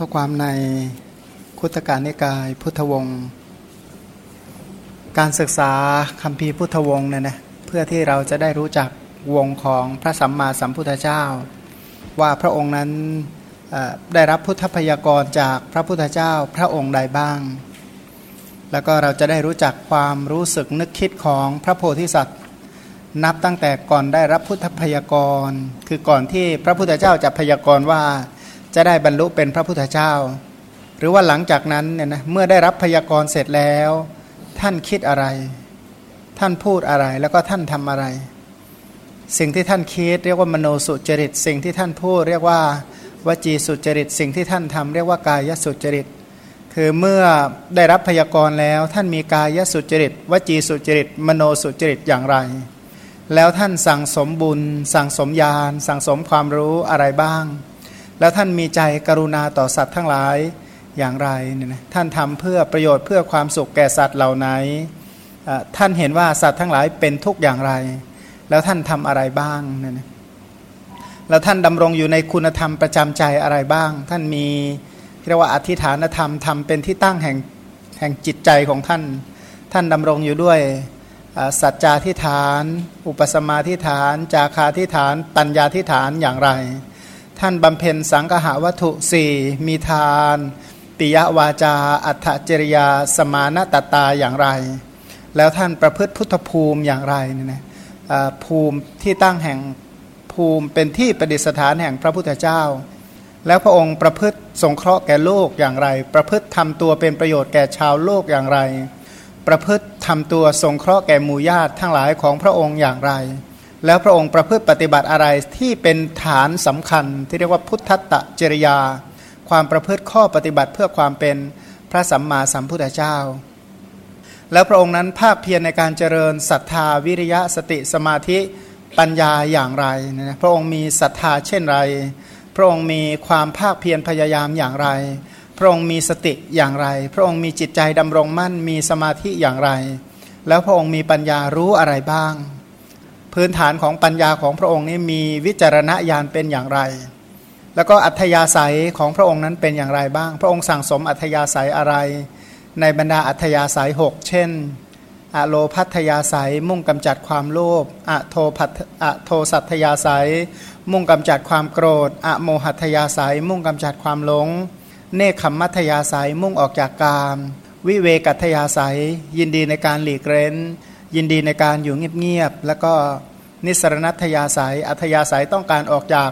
ข้อความในคุตการนิกายพุทธวงศ์การศึกษาคำพีพุทธวงศ์เนี่ยนะเพื่อที่เราจะได้รู้จักวงของพระสัมมาสัมพุทธเจ้า ว่าพระองค์นั้นได้รับพุทธพยากรจากพระพุทธเจ้าพระองค์ใดบ้าง แล้วก็เราจะได้รู้จักความรู้สึกนึกคิดของพระโพธิสัตว์นับตั้งแต่ก่อนได้รับพุทธพยากร คือก่อนที่พระพุทธเจ้าจะพยากรว่า จะได้บรรลุเป็นพระพุทธเจ้า หรือว่าหลังจากนั้นเนี่ยนะเมื่อได้รับพยากรณ์เสร็จแล้ว ท่านคิดอะไร ท่านพูดอะไรแล้วก็ท่านทำอะไร สิ่งที่ท่านคิดเรียกว่ามโนสุจริต สิ่งที่ท่านพูดเรียกว่าวจีสุจริต สิ่งที่ท่านทำเรียกว่ากายสุจริต คือเมื่อได้รับพยากรณ์แล้ว ท่านมีกายสุจริต วจีสุจริต มโนสุจริตอย่างไร แล้วท่านสั่งสมบุญ สั่งสมญาณสั่งสมความรู้อะไรบ้าง แล้วท่านมีใจกรุณาต่อสัตว์ทั้งหลายอย่างไรเนี่ยนะท่านทำเพื่อประโยชน์เพื่อความสุขแก่สัตว์เหล่าไหนท่านเห็นว่าสัตว์ทั้งหลายเป็นทุกข์อย่างไร แล้วท่านทำอะไรบ้างเนี่ยนะแล้วท่านดำรงอยู่ในคุณธรรมประจำใจอะไรบ้าง ท่านมีเรียกว่าอธิฐานธรรมทำเป็นที่ตั้งแห่งแห่งจิตใจของท่าน ท่านดำรงอยู่ด้วยสัจจาทิฐาน อุปสมาทิฐาน จาคาทิฐาน ปัญญาทิฐานอย่างไร ท่านบำเพ็ญสังหาวัตถุสี่มีทาน ปิยวาจา อัตจริยา สมานตตาอย่างไร แล้วท่านประพฤติพุทธภูมิอย่างไรเนี่ยนะภูมิที่ตั้งแห่งภูมิเป็นที่ประดิษฐานแห่งพระพุทธเจ้า แล้วพระองค์ประพฤติสงเคราะห์แก่โลกอย่างไร ประพฤติทำตัวเป็นประโยชน์แก่ชาวโลกอย่างไร ประพฤติทำตัวสงเคราะห์แก่หมู่ญาติทั้งหลายของพระองค์อย่างไร แล้วพระองค์ประพฤติปฏิบัติอะไรที่เป็นฐานสำคัญ ที่เรียกว่าพุทธตะจริยา ความประพฤติข้อปฏิบัติเพื่อความเป็นพระสัมมาสัมพุทธเจ้า แล้วพระองค์นั้นภาคเพียรในการเจริญศรัทธาวิริยะสติสมาธิปัญญาอย่างไรนะพระองค์มีศรัทธาเช่นไร พระองค์มีความภาคเพียรพยายามอย่างไร พระองค์มีสติอย่างไร พระองค์มีจิตใจดำรงมั่นมีสมาธิอย่างไร แล้วพระองค์มีปัญญารู้อะไรบ้าง พื้นฐานของปัญญาของพระองค์นี้มีวิจารณญาณเป็นอย่างไร แล้วก็อัธยาศัยของพระองค์นั้นเป็นอย่างไรบ้าง พระองค์สั่งสมอัธยาศัยอะไร ในบรรดาอัธยาศัยหกเช่น อโลพัทยาศัยมุ่งกำจัดความโลภอโทพัทอโทสัทยาศัย มุ่งกำจัดความโกรธ อโมหัตยาศัย มุ่งกำจัดความหลง เนคขมมัทยาศัยมุ่งออกจากกาม วิเวกัตยาศัย ยินดีในการหลีกเร้น ยินดีในการอยู่เงียบๆแล้วก็นิสรณัตยาสายอัธยาศัยต้องการออกจาก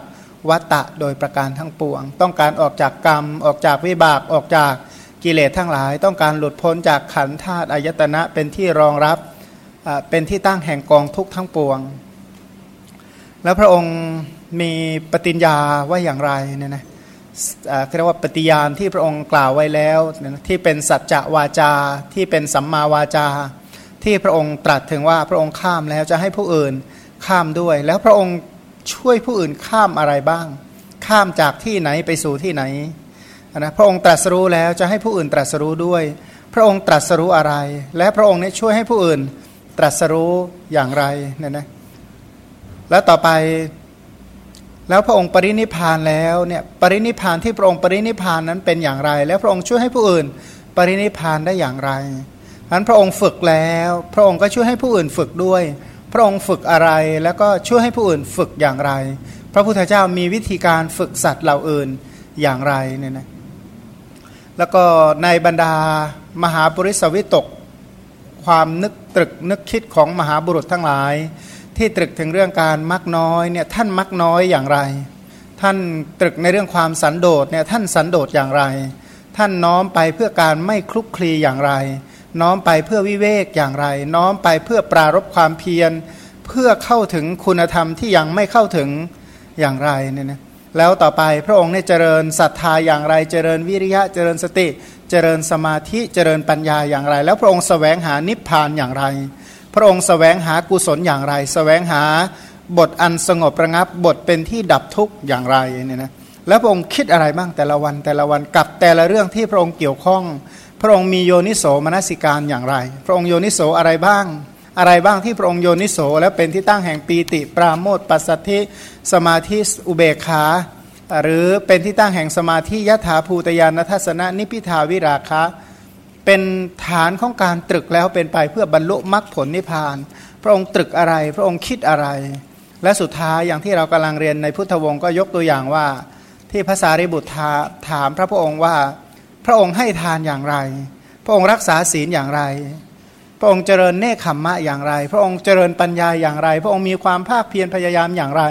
วัตตะโดยประการทั้งปวง ต้องการออกจากกรรม ออกจากวิบากออกจากกิเลสทั้งหลาย ต้องการหลุดพ้นจากขันธาตุอายตนะเป็นที่รองรับเป็นที่ตั้งแห่งกองทุกข์ทั้งปวง แล้วพระองค์มีปฏิญญาว่าอย่างไรเนี่ยนะเรียกว่าปฏิญาณที่พระองค์กล่าวไว้แล้ว ที่เป็นสัจจะวาจาที่เป็นสัมมาวาจา ที่พระองค์ตรัสถึงว่าพระองค์ข้ามแล้วจะให้ผู้อื่นข้ามด้วย แล้วพระองค์ช่วยผู้อื่นข้ามอะไรบ้าง ข้ามจากที่ไหนไปสู่ที่ไหนนะพระองค์ตรัสรู้แล้วจะให้ผู้อื่นตรัสรู้ด้วย พระองค์ตรัสรู้อะไร และพระองค์นี้ช่วยให้ผู้อื่นตรัสรู้อย่างไรเนี่ยนะแล้วต่อไปแล้วพระองค์ปรินิพานแล้วเนี่ยปรินิพานที่พระองค์ปรินิพานนั้นเป็นอย่างไร แล้วพระองค์ช่วยให้ผู้อื่น ปรินิพานได้อย่างไร อันพระองค์ฝึกแล้ว พระองค์ก็ช่วยให้ผู้อื่นฝึกด้วย พระองค์ฝึกอะไรแล้วก็ช่วยให้ผู้อื่นฝึกอย่างไร พระพุทธเจ้ามีวิธีการฝึกสัตว์เหล่าอื่นอย่างไรเนี่ยนะแล้วก็ในบรรดามหาบริสวิตก ความนึกตรึกนึกคิดของมหาบุรุษทั้งหลาย ที่ตรึกถึงเรื่องการมักน้อยเนี่ยท่านมักน้อยอย่างไร ท่านตรึกในเรื่องความสันโดษเนี่ยท่านสันโดษอย่างไร ท่านน้อมไปเพื่อการไม่คลุกคลีอย่างไร น้อมไปเพื่อวิเวกอย่างไร น้อมไปเพื่อปรารบความเพียร เพื่อเข้าถึงคุณธรรมที่ยังไม่เข้าถึงอย่างไรเนี่ยนะแล้วต่อไปพระองค์เนี่ยเจริญศรัทธาอย่างไร เจริญวิริยะ เจริญสติ เจริญสมาธิ เจริญปัญญาอย่างไร แล้วพระองค์สแสวงหานิพพานอย่างไร พระองค์สแสวงหากุศลอย่างไรสแสวงหาบทอันสงบระงับบทเป็นที่ดับทุกข์อย่างไรเนี่ยนะแล้วพระองค์คิดอะไรบ้างแต่ละวันแต่ละวันกับแต่ละเรื่องที่พระองค์เกี่ยวข้อง พระองค์มีโยนิโสมนสิการอย่างไร พระองค์โยนิโสอะไรบ้าง อะไรบ้างที่พระองค์โยนิโสแล้วเป็นที่ตั้งแห่งปีติ ปราโมทปัสสัทธิสมาธิอุเบกขา หรือเป็นที่ตั้งแห่งสมาธิยถาภูตยานทัศนะนิพิทาวิราคะ เป็นฐานของการตรึกแล้วเป็นไปเพื่อบรรลุมรรคผลนิพพาน พระองค์ตรึกอะไร พระองค์คิดอะไร และสุดท้ายอย่างที่เรากำลังเรียนในพุทธวงศ์ก็ยกตัวอย่างว่า ที่ภาษาริบุตรถามพระพุทธองค์ว่า พระองค์ให้ทานอย่างไร พระองค์รักษาศีลอย่างไร พระองค์เจริญเนคขมมะอย่างไร พระองค์เจริญปัญญาอย่างไร พระองค์มีความภาคเพียรพยายามอย่างไร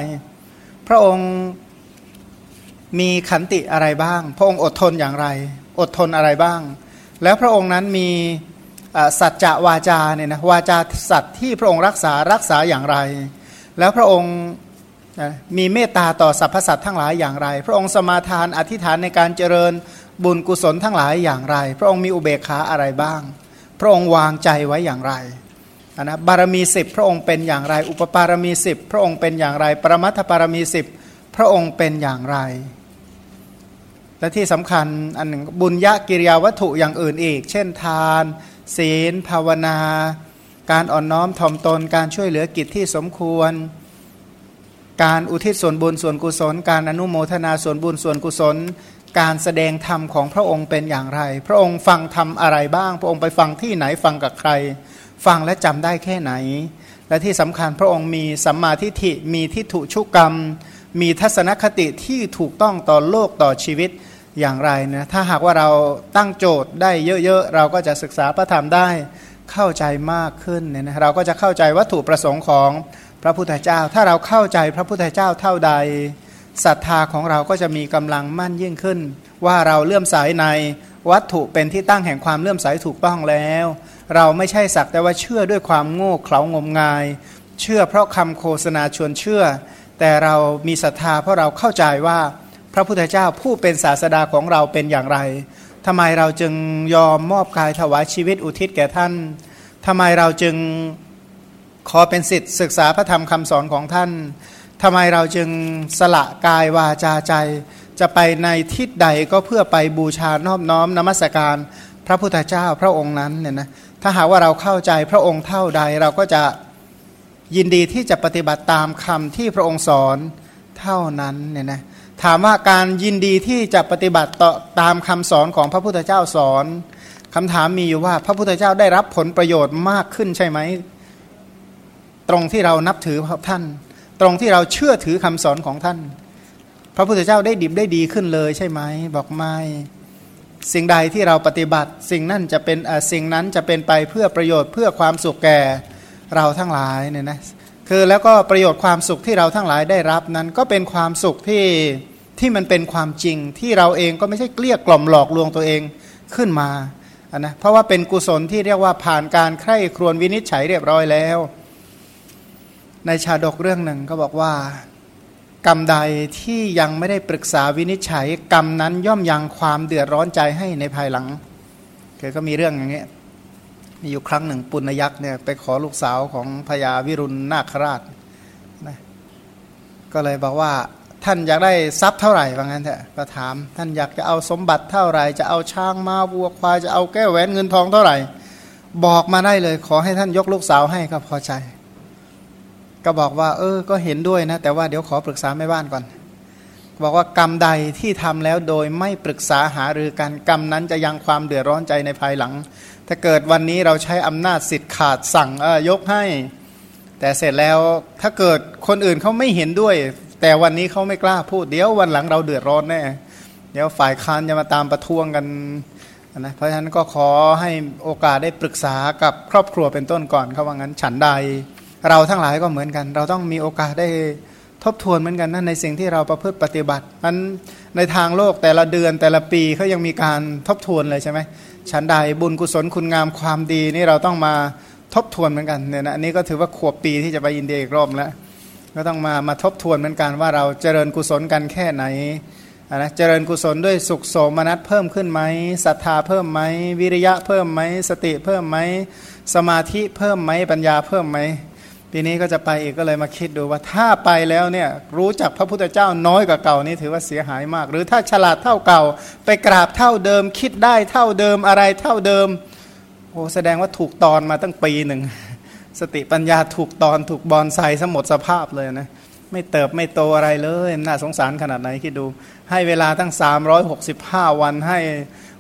พระองค์มีขันติอะไรบ้าง พระองค์อดทนอย่างไร อดทนอะไรบ้าง แล้วพระองค์นั้นมีสัจจะวาจาเนี่ยนะวาจาสัตว์ที่พระองค์รักษารักษาอย่างไร แล้วพระองค์มีเมตตาต่อสรรพสัตว์ทั้งหลายอย่างไร พระองค์สมาทานอธิษฐานในการเจริญ บุญกุศลทั้งหลายอย่างไร พระองค์มีอุเบกขาอะไรบ้าง พระองค์วางใจไว้อย่างไรนะบารมีสิบพระองค์เป็นอย่างไร อุปปารมีสิบพระองค์เป็นอย่างไร ปรมัตถปารมีสิบพระองค์เป็นอย่างไร และที่สำคัญอันหนึ่งบุญญากิริยาวัตถุอย่างอื่นอีก เช่นทาน ศีล ภาวนา การอ่อนน้อมถ่อมตนการช่วยเหลือกิจที่สมควร การอุทิศส่วนบุญส่วนกุศล การอนุโมทนาส่วนบุญส่วนกุศล การแสดงธรรมของพระองค์เป็นอย่างไร พระองค์ฟังธรรมอะไรบ้าง พระองค์ไปฟังที่ไหนฟังกับใคร ฟังและจำได้แค่ไหน และที่สำคัญพระองค์มีสัมมาทิฏฐิมีทิฏฐุชุกรรม มีทัศนคติที่ถูกต้องต่อโลกต่อชีวิตอย่างไรนะถ้าหากว่าเราตั้งโจทย์ได้เยอะๆ เราก็จะศึกษาพระธรรมได้เข้าใจมากขึ้นเนี่ยนะเราก็จะเข้าใจวัตถุประสงค์ของพระพุทธเจ้า ถ้าเราเข้าใจพระพุทธเจ้าเท่าใด ศรัทธาของเราก็จะมีกำลังมั่นยิ่งขึ้น ว่าเราเลื่อมใสในวัตถุเป็นที่ตั้งแห่งความเลื่อมใสถูกต้องแล้ว เราไม่ใช่สักแต่ว่าเชื่อด้วยความโง่เขลางมงาย เชื่อเพราะคำโฆษณาชวนเชื่อ แต่เรามีศรัทธาเพราะเราเข้าใจว่าพระพุทธเจ้าผู้เป็นศาสดาของเราเป็นอย่างไรทำไมเราจึงยอมมอบกายถวายชีวิตอุทิศแก่ท่านทำไมเราจึงขอเป็นสิทธิ์ศึกษาพระธรรมคำสอนของท่าน ทำไมเราจึงสละกายวาจาใจ จะไปในทิศใดก็เพื่อไปบูชานอบน้อมนมัสการพระพุทธเจ้าพระองค์นั้นเนี่ยนะถ้าหากว่าเราเข้าใจพระองค์เท่าใดเราก็จะยินดีที่จะปฏิบัติตามคำที่พระองค์สอนเท่านั้นเนี่ยนะถามว่าการยินดีที่จะปฏิบัติต่อตามคำสอนของพระพุทธเจ้าสอนคำถามมีอยู่ว่าพระพุทธเจ้าได้รับผลประโยชน์มากขึ้นใช่ไหม ตรงที่เรานับถือท่าน ตรงที่เราเชื่อถือคำสอนของท่าน พระพุทธเจ้าได้ดิบได้ดีขึ้นเลยใช่ไหมบอกไม่สิ่งใดที่เราปฏิบัติ สิ่งนั้นจะเป็นสิ่งนั้นจะเป็นไปเพื่อประโยชน์เพื่อความสุขแก่เราทั้งหลายเนี่ยนะคือแล้วก็ประโยชน์ความสุขที่เราทั้งหลายได้รับนั้นก็เป็นความสุขที่ที่มันเป็นความจริงที่เราเองก็ไม่ใช่เกลี้ยกล่อมหลอกลวงตัวเองขึ้นมาะนะเพราะว่าเป็นกุศลที่เรียกว่าผ่านการใคร่ครวญวินิจฉัยเรียบร้อยแล้ว ในชาดกเรื่องหนึ่งก็บอกว่า กรรมใดที่ยังไม่ได้ปรึกษาวินิจฉัย กรรมนั้นย่อมยังความเดือดร้อนใจให้ในภายหลังเคก็มีเรื่องอย่างเงี้ยมีอยู่ครั้งหนึ่งปุณยักษ์เนี่ยไปขอลูกสาวของพญาวิรุณนาคราชนะก็เลยบอกว่าท่านอยากได้ทรัพย์เท่าไหร่ว่างั้นเถอะก็ถาม ท่านอยากจะเอาสมบัติเท่าไหร่ จะเอาช้างมาวัวควายจะเอาแก้วแหวนเงินทองเท่าไหร่ บอกมาได้เลย ขอให้ท่านยกลูกสาวให้ก็พอใจ ก็บอกว่า เออ ก็เห็นด้วยนะ แต่ว่าเดี๋ยวขอปรึกษาแม่บ้านก่อน บอกว่ากรรมใดที่ทำแล้วโดยไม่ปรึกษาหารือกันกรรมนั้นจะยังความเดือดร้อนใจในภายหลัง ถ้าเกิดวันนี้เราใช้อำนาจสิทธิ์ขาดสั่งเออยกให้ แต่เสร็จแล้วถ้าเกิดคนอื่นเขาไม่เห็นด้วย แต่วันนี้เขาไม่กล้าพูด เดี๋ยววันหลังเราเดือดร้อนแน่เดี๋ยวฝ่ายค้านจะมาตามประท้วงกันนะเพราะฉะนั้นก็ขอให้โอกาสได้ปรึกษากับครอบครัวเป็นต้นก่อนเขาว่างั้นฉันใด เราทั้งหลายก็เหมือนกัน เราต้องมีโอกาสได้ทบทวนเหมือนกันนะในสิ่งที่เราประพฤติปฏิบัตินั้นในทางโลกแต่ละเดือนแต่ละปีเขายังมีการทบทวนเลยใช่ไหมฉันใดบุญกุศลคุณงามความดีนี่เราต้องมาทบทวนเหมือนกันเนี่ยนะอันนี้ก็ถือว่าขวบปีที่จะไปอินเดียอีกรอบแล้วก็ต้องมามาทบทวนเหมือนกันว่าเราเจริญกุศลกันแค่ไหนนะเจริญกุศลด้วยสุขโสมนัสเพิ่มขึ้นไหมศรัทธาเพิ่มไหมวิริยะเพิ่มไหมสติเพิ่มไหมสมาธิเพิ่มไหมปัญญาเพิ่มไหม ปีนี้ก็จะไปอีกก็เลยมาคิดดูว่าถ้าไปแล้วเนี่ยรู้จักพระพุทธเจ้าน้อยกว่าเก่านี่ถือว่าเสียหายมาก หรือถ้าฉลาดเท่าเก่า ไปกราบเท่าเดิม คิดได้เท่าเดิมอะไรเท่าเดิมโอ้แสดงว่าถูกตอนมาตั้งปีหนึ่งสติปัญญาถูกตอนถูกบอลไซสมดสภาพเลยนะไม่เติบไม่โตอะไรเลยน่าสงสารขนาดไหนคิดดู ให้เวลาตั้ง 365 วันให้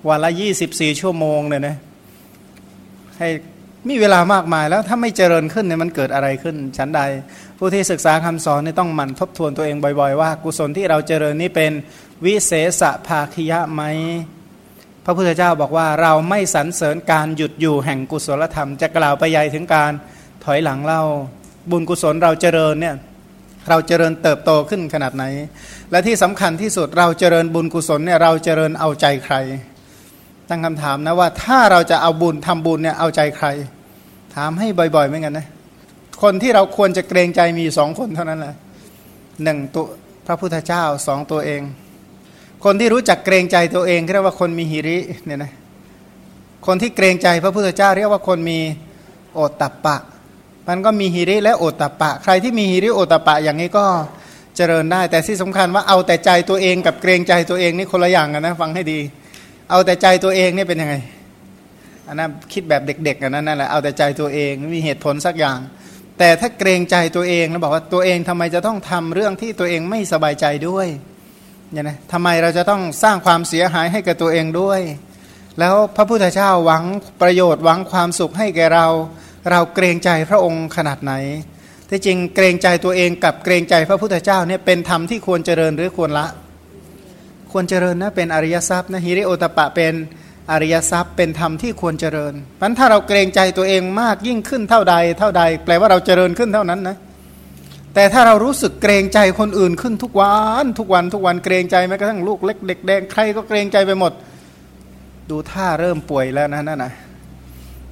วันละ 24 ชั่วโมงเนี่ยนะให้ มีเวลามากมายแล้วถ้าไม่เจริญขึ้นเนี่ยมันเกิดอะไรขึ้นฉันใด ผู้ที่ศึกษาคำสอนเนี่ยต้องหมั่นทบทวนตัวเองบ่อยๆ ว่า กุศลที่เราเจริญนี่เป็นวิเศษภาคิยะไหมพระพุทธเจ้าบอกว่าเราไม่สรรเสริญการหยุดอยู่แห่งกุศลธรรม จะกล่าวไปใหญ่ถึงการถอยหลังเล่า บุญกุศลเราเจริญเนี่ยเราเจริญเติบโตขึ้นขนาดไหน และที่สำคัญที่สุดเราเจริญบุญกุศลเนี่ยเราเจริญเอาใจใคร ตั้งคำถามนะว่าถ้าเราจะเอาบุญทำบุญเนี่ยเอาใจใคร ถามให้บ่อยๆเหมือนกันนะคนที่เราควรจะเกรงใจมีสองคนเท่านั้นแหละหนึ่งตัวพระพุทธเจ้าสองตัวเอง คนที่รู้จักเกรงใจตัวเองเรียกว่าคนมีหิริเนี่ยนะคนที่เกรงใจพระพุทธเจ้า เรียกว่าคนมีโอตตัปปะ มันก็มีฮิริและโอตตะปะ ใครที่มีฮิริโอตตะปะอย่างนี้ก็เจริญได้ แต่ที่สำคัญว่าเอาแต่ใจตัวเองกับเกรงใจตัวเองนี่คนละอย่างกันนะฟังให้ดี เอาแต่ใจตัวเองนี่เป็นยังไงอันนั้นคิดแบบเด็กๆกันนั่นแหละเอาแต่ใจตัวเองไม่มีเหตุผลสักอย่าง แต่ถ้าเกรงใจตัวเองแล้วบอกว่าตัวเองทำไมจะต้องทำเรื่องที่ตัวเองไม่สบายใจด้วยเนี่ยนะทำไมเราจะต้องสร้างความเสียหายให้กับตัวเองด้วย แล้วพระพุทธเจ้าหวังประโยชน์หวังความสุขให้แก่เรา เราเกรงใจพระองค์ขนาดไหนที่จริงเกรงใจตัวเองกับเกรงใจพระพุทธเจ้าเนี่ยเป็นธรรมที่ควรเจริญหรือควรละ ควรเจริญนะเป็นอริยทรัพย์นะฮิริโอตปะเป็นอริยทรัพย์เป็นธรรมที่ควรเจริญเพราะถ้าเราเกรงใจตัวเองมากยิ่งขึ้นเท่าใด เท่าใด แปลว่าเราเจริญขึ้นเท่านั้นนะแต่ถ้าเรารู้สึกเกรงใจคนอื่นขึ้นทุกวันทุกวันทุกวันเกรงใจแม้กระทั่งลูกเล็กเด็กแดงใครก็เกรงใจไปหมด ดูท่าเริ่มป่วยแล้วนะนั่นนะ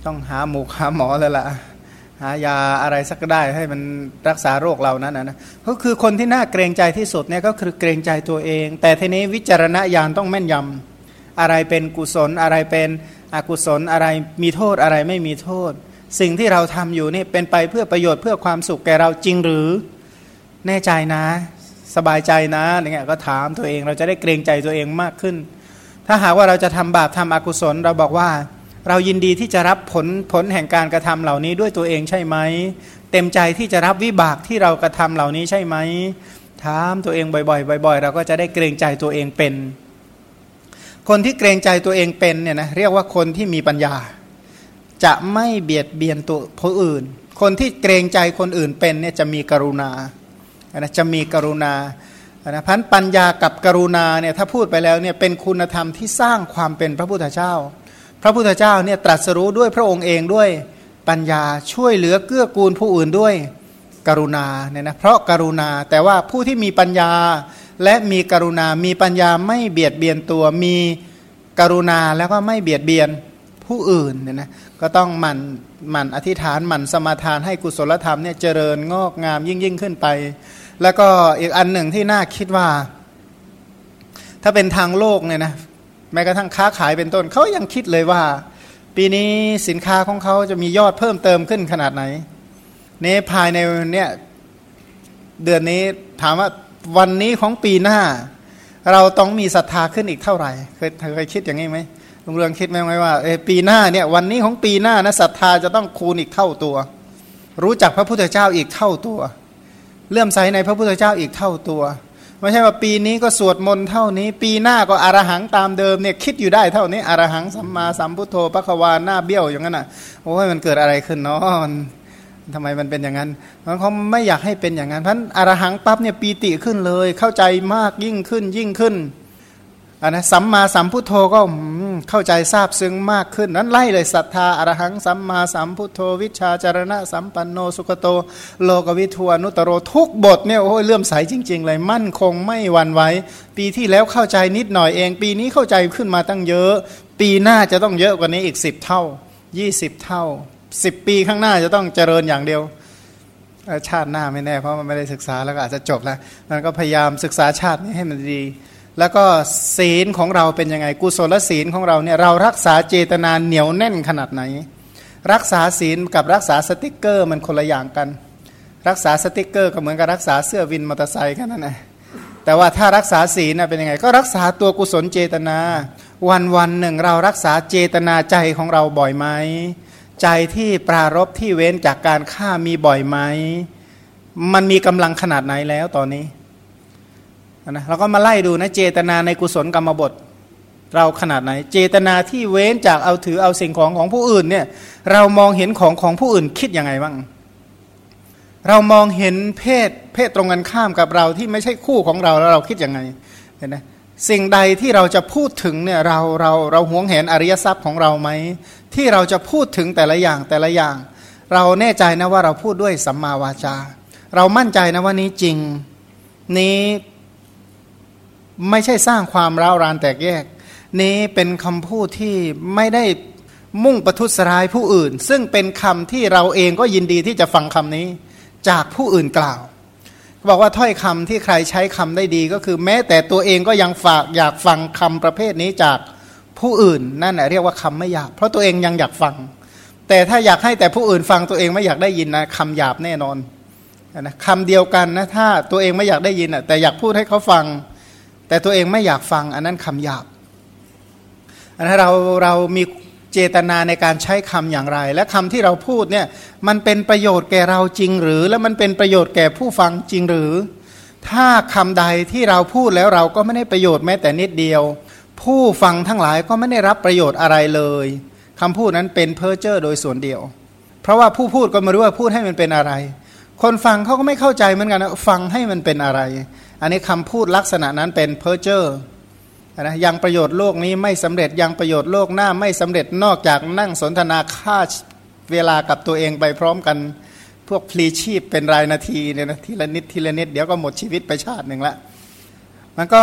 ต้องหาหมูหาหมอแล้วล่ะ หายาอะไรสักได้ให้มันรักษาโรคเรานั้นนะก็คือคนที่น่าเกรงใจที่สุดเนี่ยก็คือเกรงใจตัวเอง แต่ทีนี้วิจารณญาณต้องแม่นยำอะไรเป็นกุศลอะไรเป็นอกุศลอะไรมีโทษอะไรไม่มีโทษ สิ่งที่เราทำอยู่นี่เป็นไปเพื่อประโยชน์เพื่อความสุขแก่เราจริงหรือแน่ใจนะ สบายใจนะอย่างเงี้ยก็ถามตัวเองเราจะได้เกรงใจตัวเองมากขึ้น ถ้าหากว่าเราจะทำบาปทำอกุศลเราบอกว่า เรายินดีที่จะรับผลผลแห่งการกระทำเหล่านี้ด้วยตัวเองใช่ไหม เต็มใจที่จะรับวิบากที่เรากระทำเหล่านี้ใช่ไหมถามตัวเองบ่อยๆบ่อย ๆ เราก็จะได้เกรงใจตัวเองเป็น คนที่เกรงใจตัวเองเป็นเนี่ยนะเรียกว่าคนที่มีปัญญา จะไม่เบียดเบียนตัวผู้อื่น คนที่เกรงใจคนอื่นเป็นเนี่ยจะมีกรุณานะจะมีกรุณานะพันปัญญากับกรุณาเนี่ยถ้าพูดไปแล้วเนี่ยเป็นคุณธรรมที่สร้างความเป็นพระพุทธเจ้า พระพุทธเจ้าเนี่ยตรัสรู้ด้วยพระองค์เองด้วยปัญญาช่วยเหลือเกื้อกูลผู้อื่นด้วยกรุณาเนี่ยนะเพราะกรุณาแต่ว่าผู้ที่มีปัญญาและมีกรุณา มีปัญญาไม่เบียดเบียนตัว มีกรุณาแล้วก็ไม่เบียดเบียนผู้อื่นเนี่ยนะก็ต้องหมั่นหมั่นอธิษฐานหมั่นสมาทานให้กุศลธรรมเนี่ยเจริญงอกงามยิ่งยิ่งขึ้นไป แล้วก็อีกอันหนึ่งที่น่าคิดว่า ถ้าเป็นทางโลกเนี่ยนะ แม้กระทั่งค้าขายเป็นต้นเขายังคิดเลยว่า ปีนี้สินค้าของเขาจะมียอดเพิ่มเติมขึ้นขนาดไหนเนี่ภายในเนี่ยเดือนนี้ถามว่าวันนี้ของปีหน้า เราต้องมีศรัทธาขึ้นอีกเท่าไหร่เคยเคยคิดอย่างนี้ไหมลุงเรืองคิดไหมไหมว่าเอปีหน้าเนี่ยวันนี้ของปีหน้านะศรัทธาจะต้องคูณอีกเท่าตัว รู้จักพระพุทธเจ้าอีกเท่าตัวเลื่อมใสในพระพุทธเจ้าอีกเท่าตัว ไม่ใช่ว่าปีนี้ก็สวดมนต์เท่านี้ ปีหน้าก็อรหังตามเดิมเนี่ยคิดอยู่ได้เท่านี้อรหังสัมมาสัมพุทโธปะควาหน้าเบี้ยวอย่างนั้นอะโอ้ยมันเกิดอะไรขึ้นเนาะทำไมมันเป็นอย่างนั้นเพราะเขาไม่อยากให้เป็นอย่างนั้นเพราะอรหังปั๊บเนี่ยปีติขึ้นเลย เข้าใจมากยิ่งขึ้นยิ่งขึ้น อันนะสัมมาสัมพุทโธก็เข้าใจทราบซึ้งมากขึ้น นั้นไล่เลยศรัทธาอรหังสัมมาสัมพุทโธ วิชาจารณะ สัมปันโนสุขโต โลกวิทวานุตโรทุกบทเนี่ยโอ้ยเลื่อมใสจริง ๆ เลยมั่นคงไม่หวั่นไหวปีที่แล้วเข้าใจนิดหน่อยเอง ปีนี้เข้าใจขึ้นมาตั้งเยอะ ปีหน้าจะต้องเยอะกว่านี้อีกสิบเท่ายี่สิบเท่าสิบปีข้างหน้าจะต้องเจริญอย่างเดียวชาติหน้าไม่แน่เพราะมันไม่ได้ศึกษาแล้วก็อาจจะจบแล้วมันก็พยายามศึกษาชาตินี้ให้มันดี แล้วก็ศีลของเราเป็นยังไงกุศลศีลของเราเนี่ยเรารักษาเจตนาเหนียวแน่นขนาดไหน รักษาศีลกับรักษาสติกเกอร์มันคนละอย่างกัน รักษาสติกเกอร์ก็เหมือนกับรักษาเสื้อวินมอเตอร์ไซค์กันนั่นแหละแต่ว่าถ้ารักษาศีลเป็นยังไง ก็รักษาตัวกุศลเจตนา วันวันหนึ่งเรารักษาเจตนาใจของเราบ่อยไหมใจที่ปรารบที่เว้นจากการฆ่ามีบ่อยไหมมันมีกำลังขนาดไหนแล้วตอนนี้ นะเราก็มาไล่ดูนะเจตนาในกุศลกรรมบท เราขนาดไหน เจตนาที่เว้นจากเอาถือเอาสิ่งของของผู้อื่นเนี่ยเรามองเห็นของของผู้อื่นคิดยังไงบ้างเรามองเห็นเพศเพศตรงกันข้ามกับเราที่ไม่ใช่คู่ของเราแล้วเราคิดยังไงเห็นไหมสิ่งใดที่เราจะพูดถึงเนี่ยเราเราเราหวงเห็นอริยทรัพย์ของเราไหมที่เราจะพูดถึงแต่ละอย่างแต่ละอย่าง เราแน่ใจนะว่าเราพูดด้วยสัมมาวาจา เรามั่นใจนะว่านี้จริง นี้ ไม่ใช่สร้างความร้าวรานแตกแยก นี้เป็นคำพูดที่ไม่ได้มุ่งประทุษร้ายผู้อื่น ซึ่งเป็นคำที่เราเองก็ยินดีที่จะฟังคำนี้จากผู้อื่นกล่าวบอกว่าถ้อยคำที่ใครใช้คำได้ดีก็คือ แม้แต่ตัวเองก็ยังฝากอยากฟังคำประเภทนี้จากผู้อื่นนั่นแหละเรียกว่าคำไม่หยาบเพราะตัวเองยังอยากฟัง แต่ถ้าอยากให้แต่ผู้อื่นฟังตัวเองไม่อยากได้ยินนะคำหยาบแน่นอนนะคำเดียวกันนะถ้าตัวเองไม่อยากได้ยินอะแต่อยากพูดให้เขาฟัง แต่ตัวเองไม่อยากฟังอันนั้นคำหยาบอันนั้นเราเรามีเจตนาในการใช้คำอย่างไร และคำที่เราพูดเนี่ยมันเป็นประโยชน์แก่เราจริงหรือ และมันเป็นประโยชน์แก่ผู้ฟังจริงหรือ ถ้าคำใดที่เราพูดแล้วเราก็ไม่ได้ประโยชน์แม้แต่นิดเดียว ผู้ฟังทั้งหลายก็ไม่ได้รับประโยชน์อะไรเลยคำพูดนั้นเป็นเพ้อเจ้อโดยส่วนเดียว เพราะว่าผู้พูดก็ไม่รู้ว่าพูดให้มันเป็นอะไร คนฟังเขาก็ไม่เข้าใจเหมือนกันนะฟังให้มันเป็นอะไร อันนี้คำพูดลักษณะนั้นเป็นเพ้อเจ้อนะยังประโยชน์โลกนี้ไม่สำเร็จยังประโยชน์โลกหน้าไม่สำเร็จนอกจากนั่งสนทนาค่าเวลากับตัวเองไปพร้อมกันพวกพลีชีพเป็นรายนาทีเนี่ยนะทีละนิดทีละนิดเดี๋ยวก็หมดชีวิตไปชาติหนึ่งละมันก็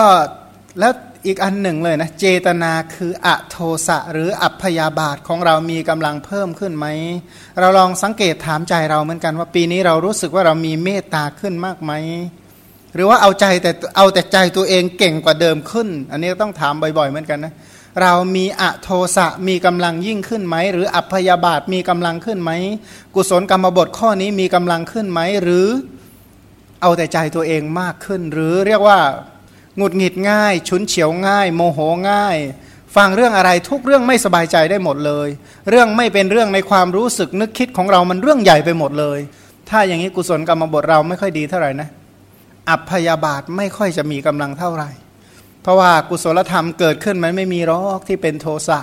แล้วอีกอันหนึ่งเลยนะเจตนาคืออโทสะหรืออัพยาบาทของเรามีกำลังเพิ่มขึ้นไหม เราลองสังเกตถามใจเราเหมือนกันว่าปีนี้เรารู้สึกว่าเรามีเมตตาขึ้นมากไหม หรือว่าเอาใจแต่เอาแต่ใจตัวเองเก่งกว่าเดิมขึ้น อันนี้ต้องถามบ่อยๆเหมือนกันนะเรามีอะโทสะมีกำลังยิ่งขึ้นไหม หรืออัพยาบาทมีกำลังขึ้นไหม กุศลกรรมบทข้อนี้มีกำลังขึ้นไหม หรือเอาแต่ใจตัวเองมากขึ้น หรือเรียกว่าหงุดหงิดง่าย ฉุนเฉียวง่าย โมโหง่าย ฟังเรื่องอะไรทุกเรื่องไม่สบายใจได้หมดเลย เรื่องไม่เป็นเรื่องในความรู้สึกนึกคิดของเรามันเรื่องใหญ่ไปหมดเลย ถ้าอย่างนี้กุศลกรรมบทเราไม่ค่อยดีเท่าไหร่นะ อัพยาบาทไม่ค่อยจะมีกำลังเท่าไหร่ เพราะว่ากุศลธรรมเกิดขึ้นมันไม่มีรอกที่เป็นโทสะ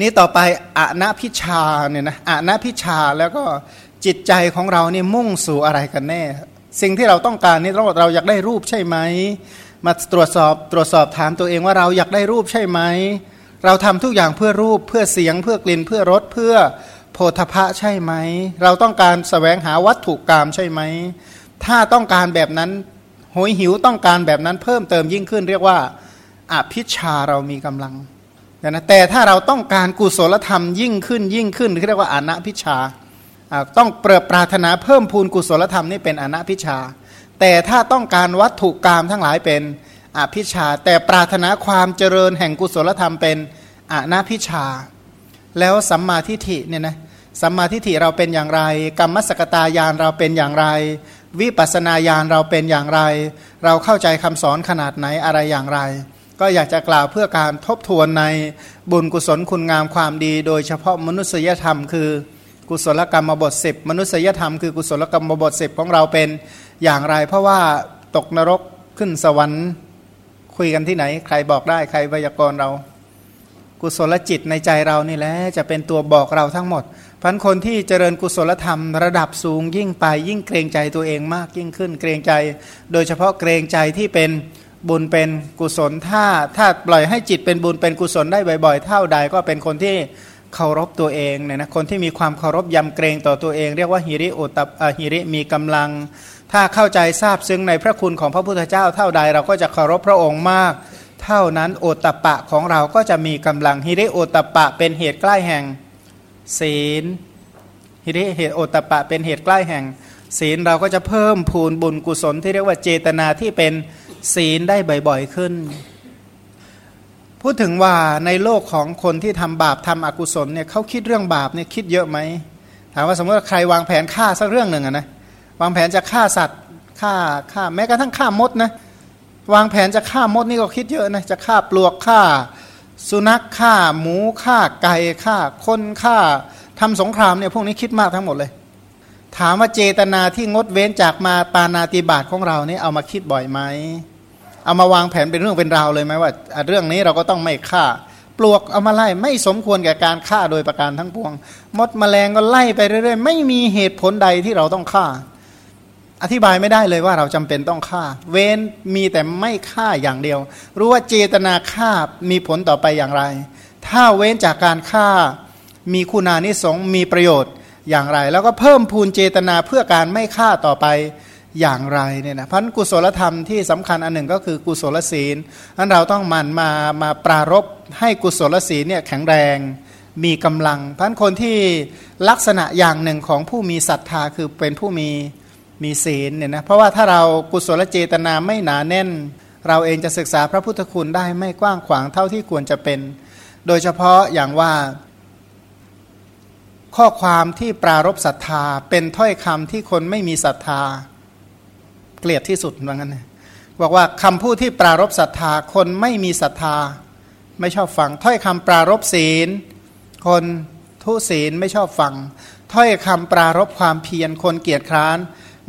นี้ต่อไปอะนพิชาเนี่ยนะอะนพิชาแล้วก็จิตใจของเราเนี่ยมุ่งสู่อะไรกันแน่ สิ่งที่เราต้องการนี่เราเราอยากได้รูปใช่ไหม มาตรวจสอบตรวจสอบถามตัวเองว่าเราอยากได้รูปใช่ไหม เราทำทุกอย่างเพื่อรูปเพื่อเสียงเพื่อกลิ่นเพื่อรสเพื่อโพธพะใช่ไหม เราต้องการสแสวงหาวัตถุกรรมใช่ไหม ถ้าต้องการแบบนั้นหอยหิวต้องการแบบนั้นเพิ่มเติมยิ่งขึ้น เรียกว่าอภิชาเรามีกำลังนะแต่ถ้าเราต้องการกุศลธรรมยิ่งขึ้นยิ่งขึ้นเรียกว่าอนัพิชาต้องเปรปรารถนาเพิ่มพูนกุศลธรรมนี่เป็นอนัพิชา แต่ถ้าต้องการวัตถุกรรมทั้งหลายเป็นอภิชา แต่ปรารถนาความเจริญแห่งกุศลธรรมเป็นอนัพิชา แล้วสัมมาทิฏฐิเนี่ยนะสัมมาทิฏฐิเราเป็นอย่างไร กรรมสกตายานเราเป็นอย่างไร วิปัสนาญาณเราเป็นอย่างไร เราเข้าใจคำสอนขนาดไหนอะไรอย่างไร ก็อยากจะกล่าวเพื่อการทบทวนในบุญกุศลคุณงามความดี โดยเฉพาะมนุษยธรรม คือกุศลกรรมบทสิบมนุษยธรรมคือกุศลกรรมบทสิบของเราเป็นอย่างไร เพราะว่าตกนรกขึ้นสวรรค์ คุยกันที่ไหน ใครบอกได้ใครพยากรณ์เรา กุศลจิตในใจเรานี่แหละจะเป็นตัวบอกเราทั้งหมดพันคนที่เจริญกุศลธรรมระดับสูงยิ่งไปยิ่งเกรงใจตัวเองมากยิ่งขึ้นเกรงใจ โดยเฉพาะเกรงใจที่เป็นบุญเป็นกุศลถ้าถ้าปล่อยให้จิตเป็นบุญเป็นกุศลได้บ่อยๆ เท่าใดก็เป็นคนที่เคารพตัวเองเนี่ยนะคนที่มีความเคารพยำเกรงต่อตัวเอง เรียกว่าฮิริโอตับฮิริมีกำลัง ถ้าเข้าใจทราบซึ้งในพระคุณของพระพุทธเจ้าเท่าใด เราก็จะเคารพพระองค์มาก เท่านั้นโอตปะของเราก็จะมีกำลังฮิริโอตปะเป็นเหตุใกล้แห่งศีลฮิริเหตุโอตปะเป็นเหตุใกล้แห่ง ศีลเราก็จะเพิ่มพูนบุญกุศลที่เรียกว่าเจตนาที่เป็นศีลได้บ่อยๆขึ้น พูดถึงว่าในโลกของคนที่ทำบาปทำอกุศลเนี่ยเขาคิดเรื่องบาปเนี่ยคิดเยอะไหมถามว่าสมมติว่าใครวางแผนฆ่าสักเรื่องหนึ่งอะนะวางแผนจะฆ่าสัตว์ฆ่าฆ่าแม้กระทั่งฆ่ามดนะ วางแผนจะฆ่ามดนี่ก็คิดเยอะนะจะฆ่าปลวกฆ่า สุนัขฆ่าหมูฆ่าไก่ฆ่าคนฆ่าทำสงครามเนี่ยพวกนี้คิดมากทั้งหมดเลย ถามว่าเจตนาที่งดเว้นจากมาปานาติบาตของเราเนี่ยเอามาคิดบ่อยไหมเอามาวางแผนเป็นเรื่องเป็นราวเลยไหมว่า เรื่องนี้เราก็ต้องไม่ฆ่า ปลวกเอามาไล่ไม่สมควรแก่การฆ่าโดยประการทั้งปวง มดแมลงก็ไล่ไปเรื่อยๆ ไม่มีเหตุผลใดที่เราต้องฆ่า อธิบายไม่ได้เลยว่าเราจำเป็นต้องฆ่า เว้นมีแต่ไม่ฆ่าอย่างเดียว รู้ว่าเจตนาฆ่ามีผลต่อไปอย่างไร ถ้าเว้นจากการฆ่ามีคุณานิสงมีประโยชน์อย่างไร แล้วก็เพิ่มพูนเจตนาเพื่อการไม่ฆ่าต่อไปอย่างไรเนี่ยนะพันกุศลธรรมที่สำคัญอันหนึ่งก็คือกุศลศีลนั้นเราต้องมันมามาปรารบให้กุศลศีลเนี่ยแข็งแรงมีกำลังพันคนที่ลักษณะอย่างหนึ่งของผู้มีศรัทธาคือเป็นผู้มี มีศีลเนี่ยนะเพราะว่าถ้าเรากุศลเจตนาไม่หนาแน่น เราเองจะศึกษาพระพุทธคุณได้ไม่กว้างขวางเท่าที่ควรจะเป็น โดยเฉพาะอย่างว่า ข้อความที่ปรารบศรัทธา เป็นถ้อยคำที่คนไม่มีศรัทธา เกลียดที่สุดว่างั้นบอกว่าคำพูดที่ปรารบศรัทธา คนไม่มีศรัทธา ไม่ชอบฟัง ถ้อยคำปรารบศีล คนทุศีลไม่ชอบฟัง ถ้อยคำปรารบความเพียรคนเกียจคร้าน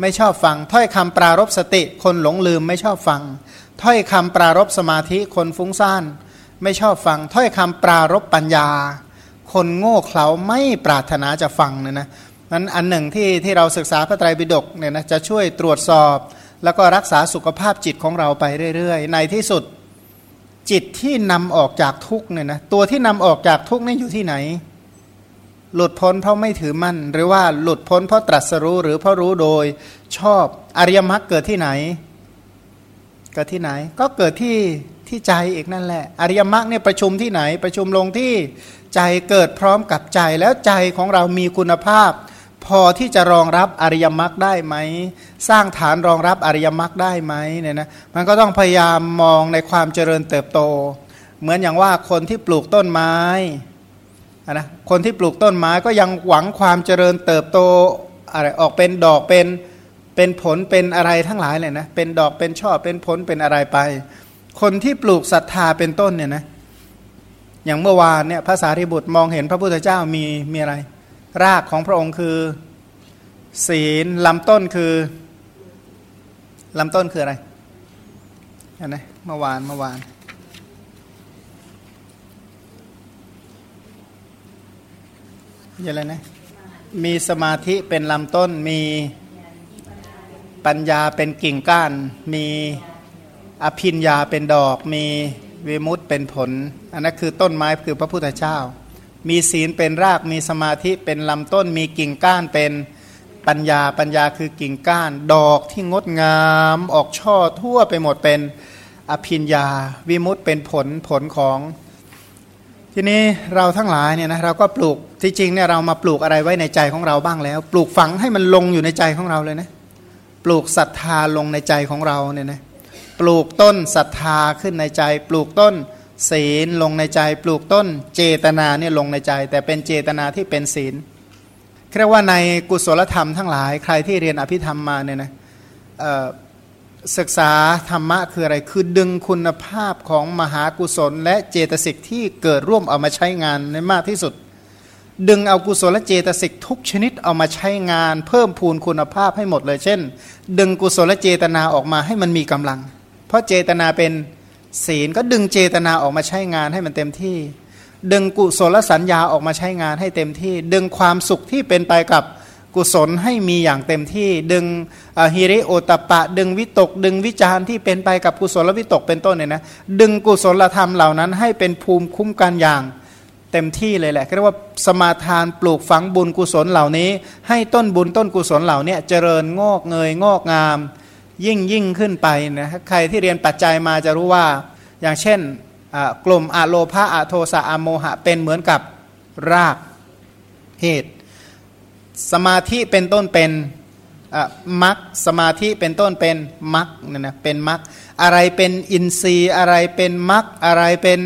ไม่ชอบฟัง ถ้อยคำปรารบสติ คนหลงลืมไม่ชอบฟัง ถ้อยคำปรารบสมาธิคนฟุ้งซ่าน ไม่ชอบฟัง ถ้อยคำปรารบปัญญา คนโง่เขลาไม่ปรารถนาจะฟังเนี่ยนะนั้นอันหนึ่งที่ที่เราศึกษาพระไตรปิฎกเนี่ยนะจะช่วยตรวจสอบ แล้วก็รักษาสุขภาพจิตของเราไปเรื่อยๆ ในที่สุดจิตที่นำออกจากทุกเนี่ยนะตัวที่นำออกจากทุกนี่อยู่ที่ไหน หลุดพ้นเพราะไม่ถือมั่น หรือว่าหลุดพ้นเพราะตรัสรู้หรือเพราะรู้โดยชอบอริยมรรคเกิดที่ไหน เกิดที่ไหน ก็เกิดที่ที่ใจเอกนั่นแหละ อริยมรรคเนี่ยประชุมที่ไหน ประชุมลงที่ใจเกิดพร้อมกับใจแล้วใจของเรามีคุณภาพ พอที่จะรองรับอริยมรรคได้ไหม สร้างฐานรองรับอริยมรรคได้ไหมเนี่ยนะมันก็ต้องพยายามมองในความเจริญเติบโต เหมือนอย่างว่าคนที่ปลูกต้นไม้ นะคนที่ปลูกต้นไม้ก็ยังหวังความเจริญเติบโตอะไรออกเป็นดอกเป็นเป็นผลเป็นอะไรทั้งหลายเลยนะเป็นดอกเป็นช่อเป็นผลเป็นอะไรไป คนที่ปลูกศรัทธาเป็นต้นเนี่ยนะอย่างเมื่อวานเนี่ยภาษาริบุตรมองเห็นพระพุทธเจ้ามีมีอะไร รากของพระองค์คือ ศีลลำต้นคือลำต้นคืออะไรเห็นไหมเมื่อวานเมื่อวาน ยังไงนะมีสมาธิเป็นลำต้นมีปัญญาเป็นกิ่งก้าน มีอภิญญาเป็นดอก มีวิมุตเป็นผล อันนั้นคือต้นไม้คือพระพุทธเจ้า มีศีลเป็นรากมีสมาธิเป็นลำต้น มีกิ่งก้านเป็นปัญญาปัญญาคือกิ่งก้าน ดอกที่งดงามออกช่อทั่วไปหมดเป็นอภินญาวิมุตเป็นผลผลของ ทีนี้เราทั้งหลายเนี่ยนะเราก็ปลูก ที่จริงเนี่ยเรามาปลูกอะไรไว้ในใจของเราบ้างแล้ว ปลูกฝังให้มันลงอยู่ในใจของเราเลยนะปลูกศรัทธาลงในใจของเราเนี่ยนะปลูกต้นศรัทธาขึ้นในใจ ปลูกต้นศีลลงในใจ ปลูกต้นเจตนาเนี่ยลงในใจ แต่เป็นเจตนาที่เป็นศีลเรียกว่าในกุศลธรรมทั้งหลายใครที่เรียนอภิธรรมมาเนี่ยนะศึกษาธรรมะคืออะไรคือดึงคุณภาพของมหากุศล และเจตสิกที่เกิดร่วมเอามาใช้งานในมากที่สุด ดึงเอากุศลเจตสิกทุกชนิดเอามาใช้งาน เพิ่มพูนคุณภาพให้หมดเลย เช่น ดึงกุศลเจตนาออกมาให้มันมีกำลัง เพราะเจตนาเป็นศีลก็ดึงเจตนาออกมาใช้งานให้มันเต็มที่ ดึงกุศลสัญญาออกมาใช้งานให้เต็มที่ ดึงความสุขที่เป็นไปกับกุศลให้มีอย่างเต็มที่ ดึงฮิริโอตปะ ดึงวิตก ดึงวิจารที่เป็นไปกับกุศลวิตกเป็นต้นเนี่ยนะดึงกุศลธรรมเหล่านั้นให้เป็นภูมิคุ้มกันอย่าง เต็มที่เลยแหละเรียกว่าสมาทานปลูกฝังบุญกุศลเหล่านี้ ให้ต้นบุญต้นกุศลเหล่านี้เจริญงอกเงยงอกงาม ยิ่งยิ่งขึ้นไปนะใครที่เรียนปัจจัยมาจะรู้ว่า อย่างเช่นกลุ่มอะโลภะอะโทสะอะโมหะเป็นเหมือนกับรากเหตุ สมาธิเป็นต้นเป็นมักสมาธิเป็นต้นเป็นมักเนี่ยนะเป็นมักอะไรเป็นอินทรีย์อะไรเป็นมักอะไรเป็น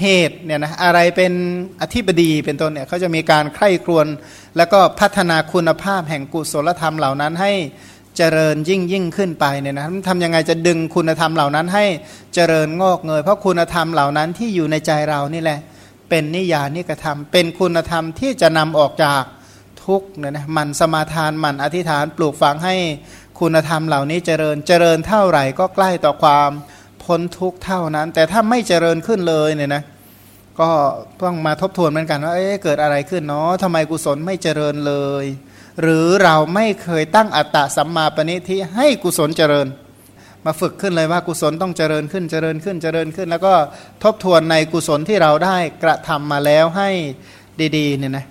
เหตุเนี่ยนะอะไรเป็นอธิบดีเป็นต้นเนี่ยเขาจะมีการใคร่ครวญแล้วก็พัฒนาคุณภาพแห่งกุศลธรรมเหล่านั้นให้เจริญยิ่งยิ่งขึ้นไปเนี่ยนะทำยังไงจะดึงคุณธรรมเหล่านั้นให้เจริญงอกเงยเพราะคุณธรรมเหล่านั้นที่อยู่ในใจเรานี่แหละ เป็นนิยานิกระทำเป็นคุณธรรมที่จะนำออกจากทุกเนี่ยนะมันสมาทานมันอธิษฐานปลูกฝังให้คุณธรรมเหล่านี้เจริญเจริญเท่าไหร่ก็ใกล้ต่อความ พ้นทุกเท่านั้น แต่ถ้าไม่เจริญขึ้นเลยเนี่ยนะก็ต้องมาทบทวนเหมือนกันว่าเอ๊ะเกิดอะไรขึ้นเนาะทำไมกุศลไม่เจริญเลย หรือเราไม่เคยตั้งอัตตะสัมมาปณิทิให้กุศลเจริญ มาฝึกขึ้นเลยว่ากุศลต้องเจริญขึ้นเจริญขึ้นเจริญขึ้น แล้วก็ทบทวนในกุศลที่เราได้กระทำมาแล้วให้ดีๆเนี่ยนะ